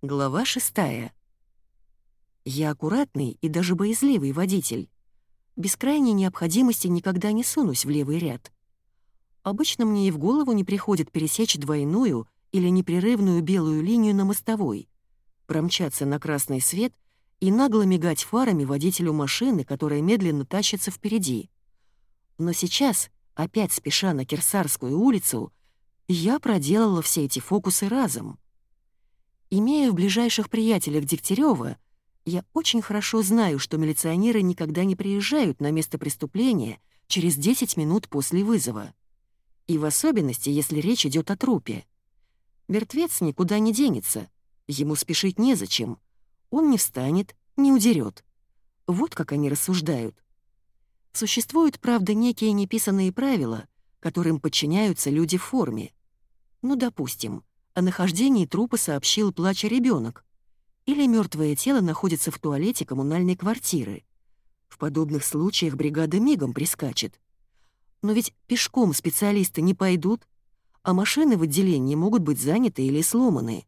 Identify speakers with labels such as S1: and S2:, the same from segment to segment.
S1: Глава шестая. Я аккуратный и даже боязливый водитель. Без крайней необходимости никогда не сунусь в левый ряд. Обычно мне и в голову не приходит пересечь двойную или непрерывную белую линию на мостовой, промчаться на красный свет и нагло мигать фарами водителю машины, которая медленно тащится впереди. Но сейчас, опять спеша на Кирсарскую улицу, я проделала все эти фокусы разом — Имея в ближайших приятелях Дегтярева, я очень хорошо знаю, что милиционеры никогда не приезжают на место преступления через 10 минут после вызова. И в особенности, если речь идет о трупе. Мертвец никуда не денется, ему спешить незачем. Он не встанет, не удерет. Вот как они рассуждают. Существуют, правда, некие неписанные правила, которым подчиняются люди в форме. Ну, допустим, о нахождении трупа сообщил плача ребенок, или мертвое тело находится в туалете коммунальной квартиры. В подобных случаях бригада мигом прискачет. Но ведь пешком специалисты не пойдут, а машины в отделении могут быть заняты или сломаны.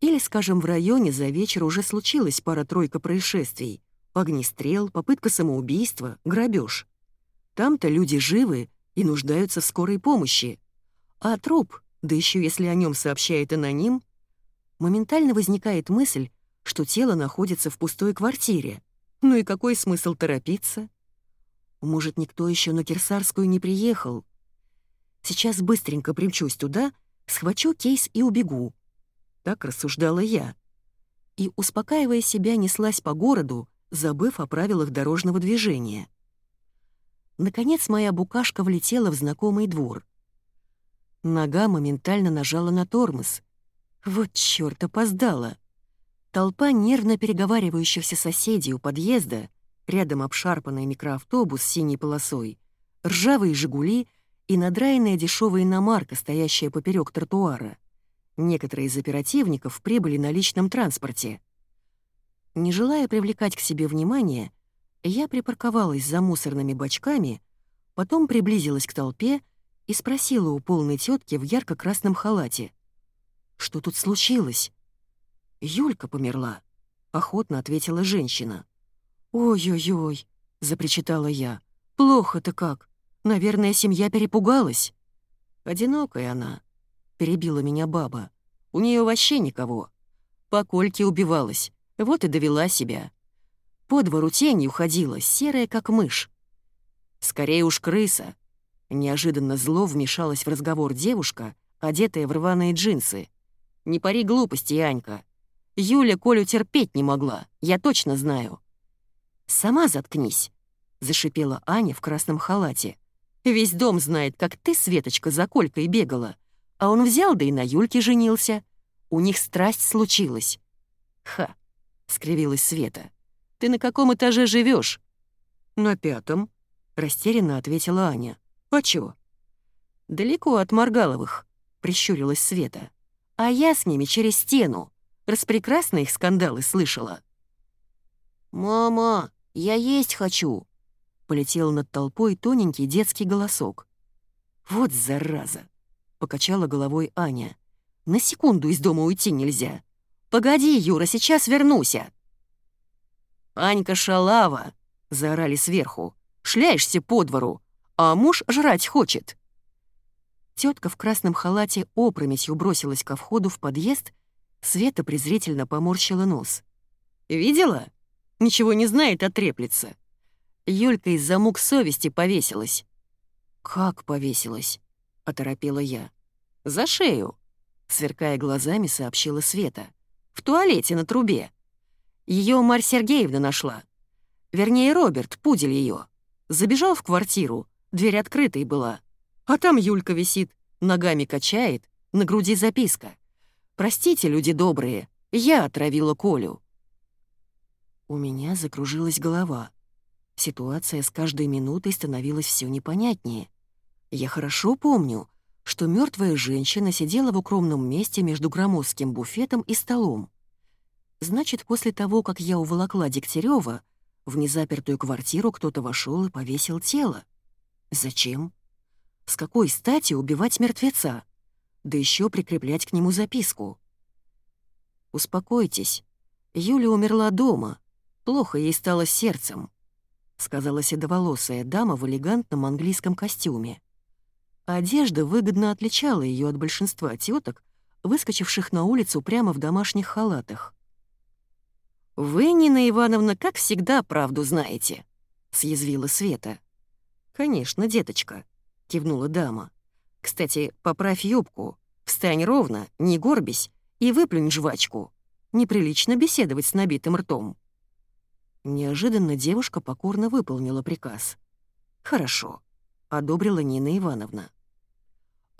S1: Или, скажем, в районе за вечер уже случилась пара-тройка происшествий. Огнестрел, попытка самоубийства, грабеж. Там-то люди живы и нуждаются в скорой помощи. А труп да еще если о нем сообщает аноним, моментально возникает мысль, что тело находится в пустой квартире. Ну и какой смысл торопиться? Может, никто еще на Кирсарскую не приехал? Сейчас быстренько примчусь туда, схвачу кейс и убегу. Так рассуждала я. И, успокаивая себя, неслась по городу, забыв о правилах дорожного движения. Наконец моя букашка влетела в знакомый двор. Нога моментально нажала на тормоз. Вот чёрт, опоздала. Толпа нервно переговаривающихся соседей у подъезда, рядом обшарпанный микроавтобус с синей полосой, ржавые «Жигули» и надраенная дешевая иномарка, стоящая поперек тротуара. Некоторые из оперативников прибыли на личном транспорте. Не желая привлекать к себе внимание, я припарковалась за мусорными бачками, потом приблизилась к толпе и спросила у полной тетки в ярко-красном халате. «Что тут случилось?» «Юлька померла», — охотно ответила женщина. «Ой-ой-ой», — запричитала я. «Плохо-то как. Наверное, семья перепугалась». «Одинокая она», — перебила меня баба. «У нее вообще никого. По кольке убивалась, вот и довела себя. По двору тенью ходила, серая как мышь. Скорее уж крыса, Неожиданно зло вмешалась в разговор девушка, одетая в рваные джинсы. «Не пари глупости, Анька. Юля Колю терпеть не могла, я точно знаю». «Сама заткнись», — зашипела Аня в красном халате. «Весь дом знает, как ты, Светочка, за Колькой бегала. А он взял, да и на Юльке женился. У них страсть случилась». «Ха», — скривилась Света. «Ты на каком этаже живешь? «На пятом», — растерянно ответила Аня. «А чё?» «Далеко от Маргаловых», — прищурилась Света. «А я с ними через стену. Распрекрасно их скандалы слышала».
S2: «Мама, я есть хочу!» — полетел над толпой тоненький детский голосок.
S1: «Вот зараза!» — покачала головой Аня. «На секунду из дома уйти нельзя. Погоди, Юра, сейчас вернуся!» «Анька шалава!» — заорали сверху. «Шляешься по двору, а муж жрать хочет». Тетка в красном халате опрометью бросилась ко входу в подъезд, Света презрительно поморщила нос. «Видела? Ничего не знает, а треплется. Юлька из-за мук совести повесилась». «Как повесилась?» — оторопела я. «За шею», — сверкая глазами, сообщила Света. «В туалете на трубе. Ее Марь Сергеевна нашла. Вернее, Роберт, пудель ее. Забежал в квартиру, Дверь открытой была. А там Юлька висит, ногами качает, на груди записка. «Простите, люди добрые, я отравила Колю». У меня закружилась голова. Ситуация с каждой минутой становилась все непонятнее. Я хорошо помню, что мертвая женщина сидела в укромном месте между громоздким буфетом и столом. Значит, после того, как я уволокла Дегтярева, в незапертую квартиру кто-то вошел и повесил тело. Зачем? С какой стати убивать мертвеца? Да еще прикреплять к нему записку. «Успокойтесь. Юля умерла дома. Плохо ей стало сердцем», — сказала седоволосая дама в элегантном английском костюме. Одежда выгодно отличала ее от большинства теток, выскочивших на улицу прямо в домашних халатах. «Вы, Нина Ивановна, как всегда правду знаете», — съязвила Света. «Конечно, деточка», — кивнула дама. «Кстати, поправь юбку, встань ровно, не горбись и выплюнь жвачку. Неприлично беседовать с набитым ртом». Неожиданно девушка покорно выполнила приказ. «Хорошо», — одобрила Нина Ивановна.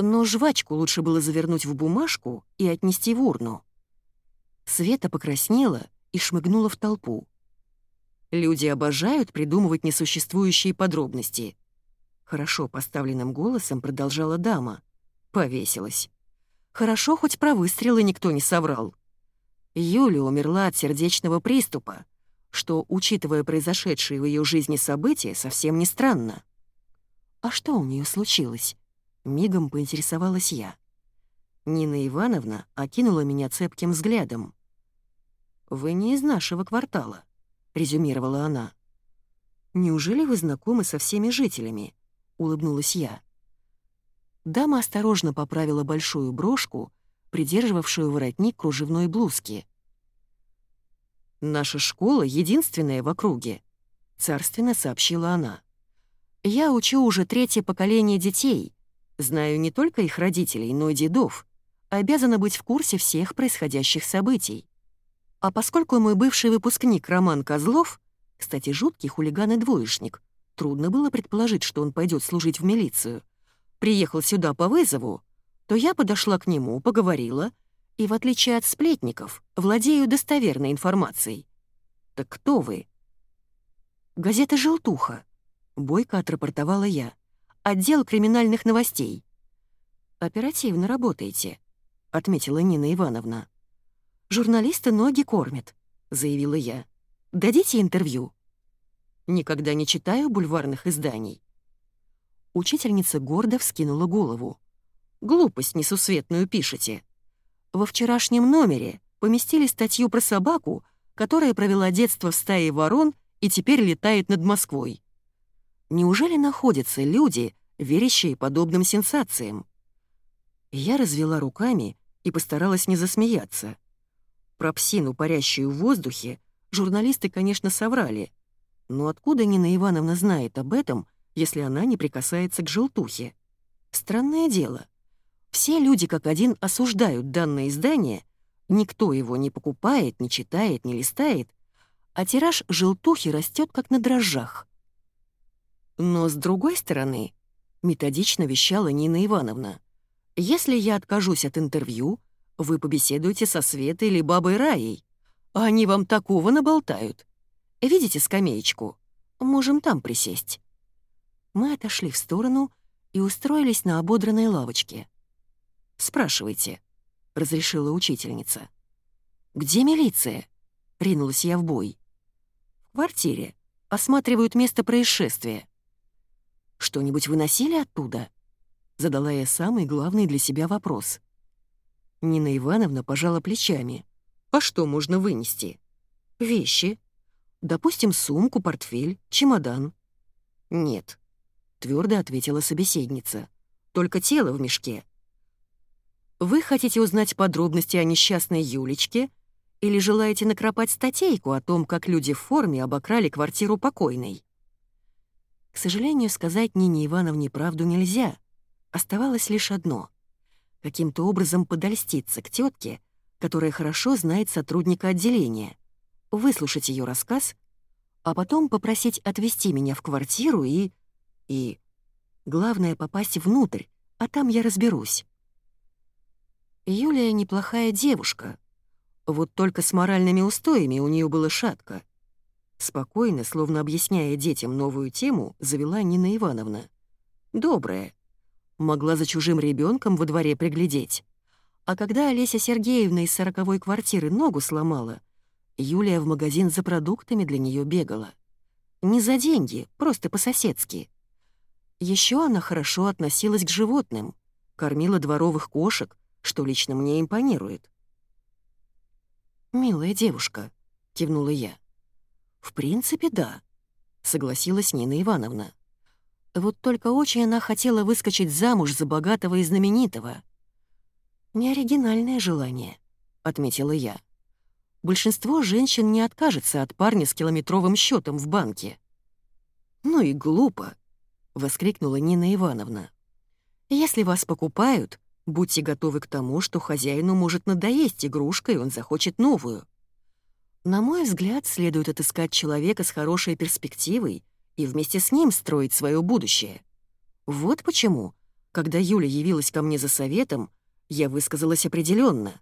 S1: Но жвачку лучше было завернуть в бумажку и отнести в урну. Света покраснела и шмыгнула в толпу. Люди обожают придумывать несуществующие подробности. Хорошо поставленным голосом продолжала дама. Повесилась. Хорошо, хоть про выстрелы никто не соврал. Юля умерла от сердечного приступа, что, учитывая произошедшие в ее жизни события, совсем не странно. А что у нее случилось? Мигом поинтересовалась я. Нина Ивановна окинула меня цепким взглядом. «Вы не из нашего квартала», — резюмировала она. «Неужели вы знакомы со всеми жителями?» — улыбнулась я. Дама осторожно поправила большую брошку, придерживавшую воротник кружевной блузки. «Наша школа единственная в округе», — царственно сообщила она. «Я учу уже третье поколение детей, Знаю не только их родителей, но и дедов. Обязана быть в курсе всех происходящих событий. А поскольку мой бывший выпускник Роман Козлов, кстати, жуткий хулиган и двоечник, трудно было предположить, что он пойдет служить в милицию, приехал сюда по вызову, то я подошла к нему, поговорила, и, в отличие от сплетников, владею достоверной информацией. Так кто вы? Газета «Желтуха», — бойко отрапортовала я отдел криминальных новостей». «Оперативно работаете», — отметила Нина Ивановна. «Журналисты ноги кормят», — заявила я. «Дадите интервью?» «Никогда не читаю бульварных изданий». Учительница гордо вскинула голову. «Глупость несусветную пишете. Во вчерашнем номере поместили статью про собаку, которая провела детство в стае ворон и теперь летает над Москвой. Неужели находятся люди, верящие подобным сенсациям? Я развела руками и постаралась не засмеяться. Про псину, парящую в воздухе, журналисты, конечно, соврали. Но откуда Нина Ивановна знает об этом, если она не прикасается к желтухе? Странное дело. Все люди как один осуждают данное издание, никто его не покупает, не читает, не листает, а тираж желтухи растет как на дрожжах. Но с другой стороны, методично вещала Нина Ивановна, если я откажусь от интервью, вы побеседуете со Светой или бабой Раей, а они вам такого наболтают. Видите скамеечку? Можем там присесть. Мы отошли в сторону и устроились на ободранной лавочке. «Спрашивайте», — разрешила учительница. «Где милиция?» — ринулась я в бой. «В квартире. Осматривают место происшествия. Что-нибудь выносили оттуда?» Задала я самый главный для себя вопрос. Нина Ивановна пожала плечами. «А что можно вынести?» «Вещи. Допустим, сумку, портфель, чемодан». «Нет», — твердо ответила собеседница. «Только тело в мешке». «Вы хотите узнать подробности о несчастной Юлечке или желаете накропать статейку о том, как люди в форме обокрали квартиру покойной?» К сожалению, сказать Нине Ивановне правду нельзя. Оставалось лишь одно — каким-то образом подольститься к тетке, которая хорошо знает сотрудника отделения, выслушать ее рассказ, а потом попросить отвезти меня в квартиру и... и... Главное — попасть внутрь, а там я разберусь. Юлия неплохая девушка. Вот только с моральными устоями у нее было шатко. Спокойно, словно объясняя детям новую тему, завела Нина Ивановна. «Добрая. Могла за чужим ребенком во дворе приглядеть. А когда Олеся Сергеевна из сороковой квартиры ногу сломала, Юлия в магазин за продуктами для нее бегала. Не за деньги, просто по-соседски. Еще она хорошо относилась к животным, кормила дворовых кошек, что лично мне импонирует. милая девушка», — кивнула я. «В принципе, да», — согласилась Нина Ивановна. Вот только очень она хотела выскочить замуж за богатого и знаменитого. «Неоригинальное желание», — отметила я. «Большинство женщин не откажется от парня с километровым счетом в банке». «Ну и глупо», — воскликнула Нина Ивановна. «Если вас покупают, будьте готовы к тому, что хозяину может надоесть игрушка, и он захочет новую. На мой взгляд, следует отыскать человека с хорошей перспективой и вместе с ним строить свое будущее. Вот почему, когда Юля явилась ко мне за советом, я высказалась определенно.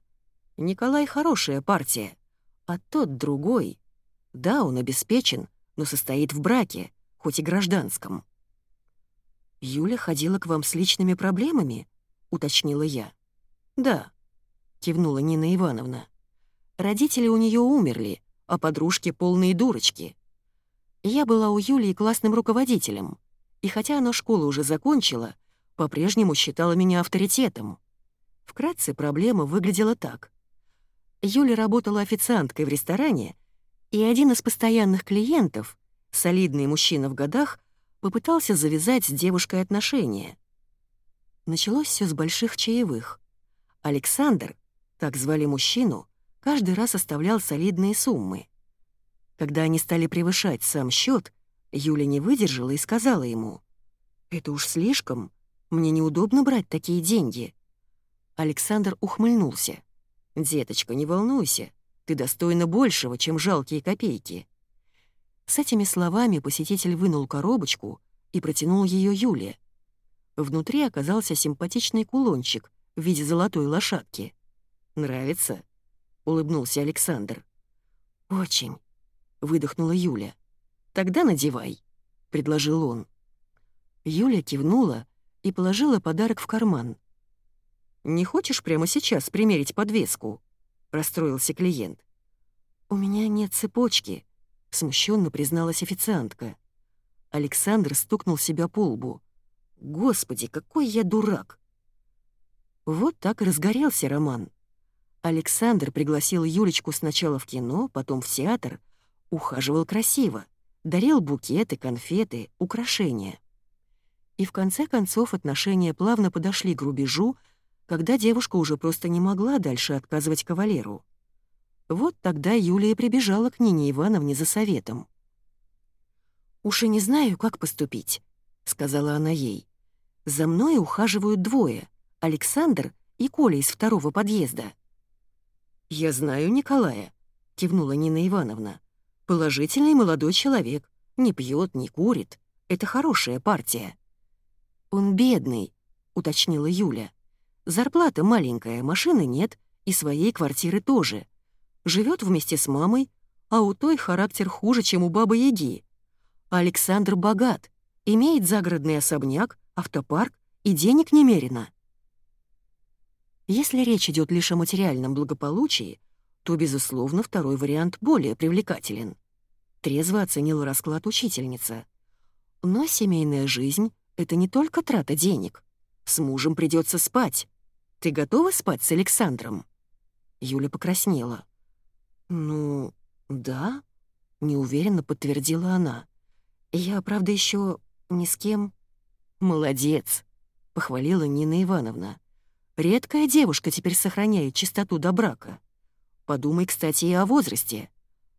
S1: Николай хорошая партия, а тот другой. Да, он обеспечен, но состоит в браке, хоть и гражданском. «Юля ходила к вам с личными проблемами?» — уточнила я. «Да», — кивнула Нина Ивановна. «Родители у нее умерли, а подружки полные дурочки. Я была у Юлии классным руководителем, и хотя она школу уже закончила, по-прежнему считала меня авторитетом. Вкратце проблема выглядела так. Юля работала официанткой в ресторане, и один из постоянных клиентов, солидный мужчина в годах, попытался завязать с девушкой отношения. Началось все с больших чаевых. Александр, так звали мужчину, каждый раз оставлял солидные суммы. Когда они стали превышать сам счет, Юля не выдержала и сказала ему, «Это уж слишком, мне неудобно брать такие деньги». Александр ухмыльнулся. «Деточка, не волнуйся, ты достойна большего, чем жалкие копейки». С этими словами посетитель вынул коробочку и протянул ее Юле. Внутри оказался симпатичный кулончик в виде золотой лошадки. «Нравится?» — улыбнулся Александр. «Очень», — выдохнула Юля. «Тогда надевай», — предложил он. Юля кивнула и положила подарок в карман. «Не хочешь прямо сейчас примерить подвеску?» — расстроился клиент. «У меня нет цепочки», — смущенно призналась официантка. Александр стукнул себя по лбу. «Господи, какой я дурак!» Вот так и разгорелся роман. Александр пригласил Юлечку сначала в кино, потом в театр, ухаживал красиво, дарил букеты, конфеты, украшения. И в конце концов отношения плавно подошли к рубежу, когда девушка уже просто не могла дальше отказывать кавалеру. Вот тогда Юлия прибежала к Нине Ивановне за советом. «Уж и не знаю, как поступить», — сказала она ей. «За мной ухаживают двое — Александр и Коля из второго подъезда». «Я знаю Николая», — кивнула Нина Ивановна. Положительный молодой человек. Не пьет, не курит. Это хорошая партия. «Он бедный», — уточнила Юля. «Зарплата маленькая, машины нет, и своей квартиры тоже. Живет вместе с мамой, а у той характер хуже, чем у бабы-яги. Александр богат, имеет загородный особняк, автопарк и денег немерено. Если речь идет лишь о материальном благополучии, то, безусловно, второй вариант более привлекателен. Трезво оценила расклад учительница. Но семейная жизнь — это не только трата денег. С мужем придется спать. Ты готова спать с Александром?» Юля покраснела. «Ну, да», — неуверенно подтвердила она. «Я, правда, еще ни с кем...» «Молодец», — похвалила Нина Ивановна. «Редкая девушка теперь сохраняет чистоту до брака». Подумай, кстати, и о возрасте.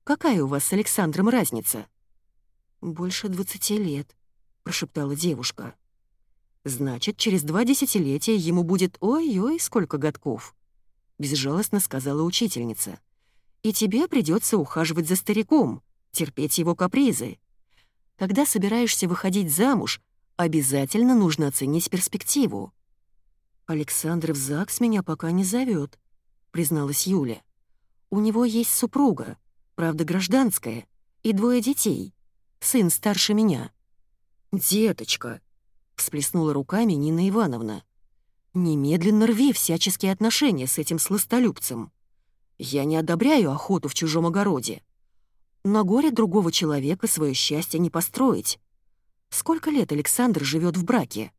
S1: Какая у вас с Александром разница?» «Больше двадцати лет», — прошептала девушка. «Значит, через два десятилетия ему будет ой-ой, сколько годков», — безжалостно сказала учительница. «И тебе придется ухаживать за стариком, терпеть его капризы. Когда собираешься выходить замуж, обязательно нужно оценить перспективу». «Александр в ЗАГС меня пока не зовет, призналась Юля. У него есть супруга, правда, гражданская, и двое детей. Сын старше меня». «Деточка», — всплеснула руками Нина Ивановна. «Немедленно рви всяческие отношения с этим сластолюбцем. Я не одобряю охоту в чужом огороде. На горе другого человека свое счастье не построить. Сколько лет Александр живет в браке?»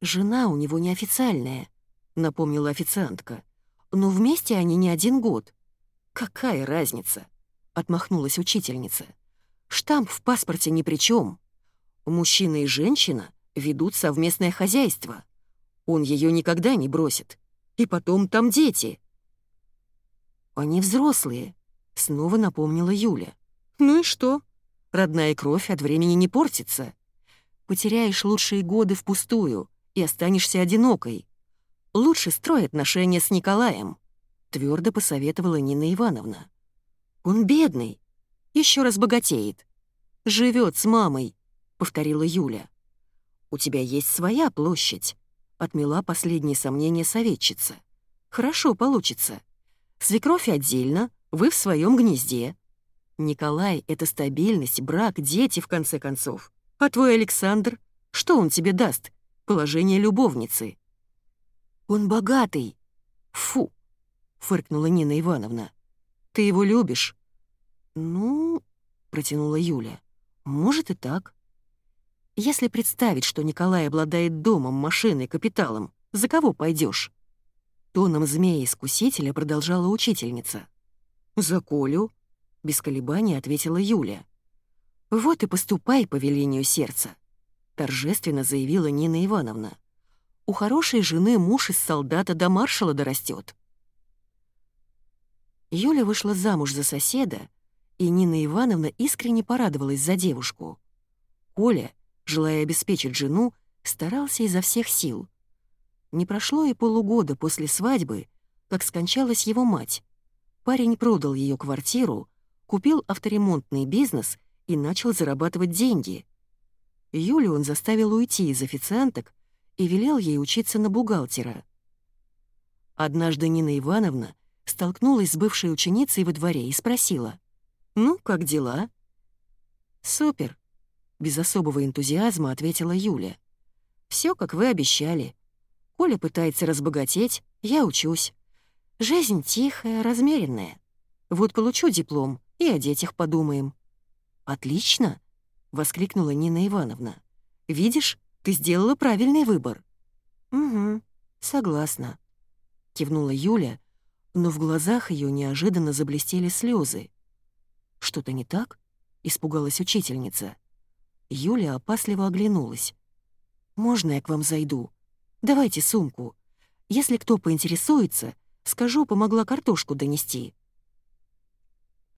S1: «Жена у него неофициальная», — напомнила официантка но вместе они не один год. «Какая разница?» — отмахнулась учительница. «Штамп в паспорте ни при чем. Мужчина и женщина ведут совместное хозяйство. Он ее никогда не бросит. И потом там дети». «Они взрослые», — снова напомнила Юля. «Ну и что? Родная кровь от времени не портится. Потеряешь лучшие годы впустую и останешься одинокой. Лучше строй отношения с Николаем», — твердо посоветовала Нина Ивановна. «Он бедный, еще раз богатеет. Живет с мамой», — повторила Юля. «У тебя есть своя площадь», — отмела последние сомнения советчица. «Хорошо получится. Свекровь отдельно, вы в своем гнезде. Николай — это стабильность, брак, дети, в конце концов. А твой Александр, что он тебе даст? Положение любовницы». «Он богатый». «Фу», — фыркнула Нина Ивановна. «Ты его любишь?» «Ну...» — протянула Юля. «Может и так». «Если представить, что Николай обладает домом, машиной, капиталом, за кого пойдешь? Тоном змея-искусителя продолжала учительница. «За Колю», — без колебаний ответила Юля. «Вот и поступай по велению сердца», — торжественно заявила Нина Ивановна. «У хорошей жены муж из солдата до маршала дорастет». Юля вышла замуж за соседа, и Нина Ивановна искренне порадовалась за девушку. Коля, желая обеспечить жену, старался изо всех сил — не прошло и полугода после свадьбы, как скончалась его мать. Парень продал ее квартиру, купил авторемонтный бизнес и начал зарабатывать деньги. Юлю он заставил уйти из официанток и велел ей учиться на бухгалтера. Однажды Нина Ивановна столкнулась с бывшей ученицей во дворе и спросила, «Ну, как дела?» «Супер», — без особого энтузиазма ответила Юля. «Все, как вы обещали. Коля пытается разбогатеть, я учусь. Жизнь тихая, размеренная. Вот получу диплом, и о детях подумаем». «Отлично!» — воскликнула Нина Ивановна. «Видишь, ты сделала правильный выбор». «Угу, согласна», — кивнула Юля, но в глазах ее неожиданно заблестели слезы. «Что-то не так?» — испугалась учительница. Юля опасливо оглянулась. «Можно я к вам зайду?» Давайте сумку. Если кто поинтересуется, скажу, помогла картошку донести».